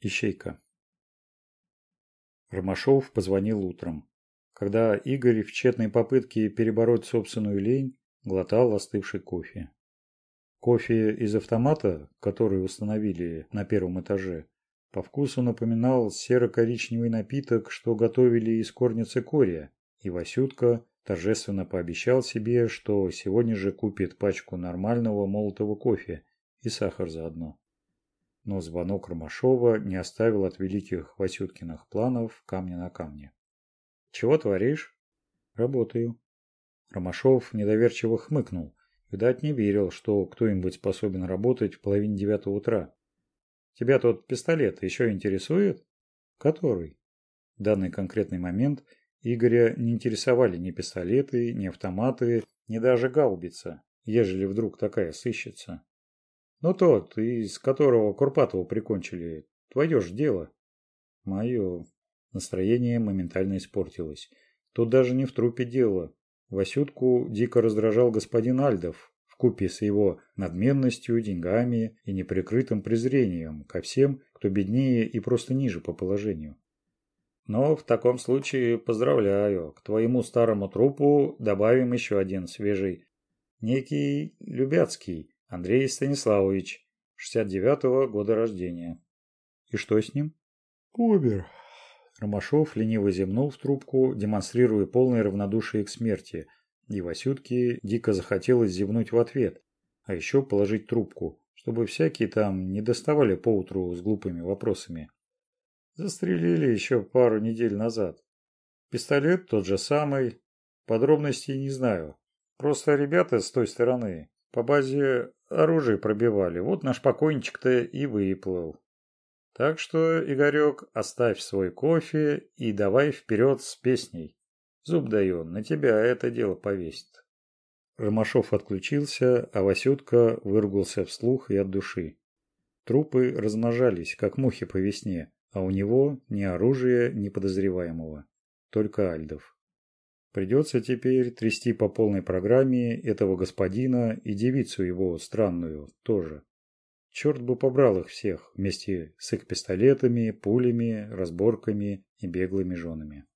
ищейка ромашов позвонил утром. Когда игорь в тщетной попытке перебороть собственную лень глотал остывший кофе. Кофе из автомата который установили на первом этаже по вкусу напоминал серо-коричневый напиток, что готовили из корницы коря, и Васютка торжественно пообещал себе, что сегодня же купит пачку нормального молотого кофе и сахар заодно но звонок Ромашова не оставил от великих Васюткиных планов камня на камне. «Чего творишь?» «Работаю». Ромашов недоверчиво хмыкнул. Видать, не верил, что кто-нибудь способен работать в половине девятого утра. «Тебя тот пистолет еще интересует?» «Который?» В данный конкретный момент Игоря не интересовали ни пистолеты, ни автоматы, ни даже гаубица, ежели вдруг такая сыщется. Ну тот, из которого Курпатова прикончили, твое ж дело. Мое. Настроение моментально испортилось. Тут даже не в трупе дело. Васютку дико раздражал господин Альдов, вкупе с его надменностью, деньгами и неприкрытым презрением ко всем, кто беднее и просто ниже по положению. Но в таком случае поздравляю, к твоему старому трупу добавим еще один свежий. Некий Любяцкий, андрей станиславович шестьдесят девятого года рождения. И что с ним? Умер. Ромашов лениво земнул в трубку демонстрируя полное равнодушие к смерти. И васютке дико захотелось зевнуть в ответ а еще положить трубку чтобы всякие там не доставали поутру с глупыми вопросами. Застрелили еще пару недель назад. Пистолет тот же самый. Подробностей не знаю. Просто ребята с той стороны. По базе оружие пробивали. Вот наш покойничек-то и выплыл. Так что, Игорек, оставь свой кофе и давай вперед с песней. Зуб даю, на тебя это дело повесит. Ромашов отключился, а Васютка выругался вслух и от души. Трупы размножались, как мухи по весне, а у него ни оружия, ни подозреваемого. Только Альдов. Придется теперь трясти по полной программе этого господина и девицу его странную тоже. Черт бы побрал их всех вместе с их пистолетами, пулями, разборками и беглыми женами.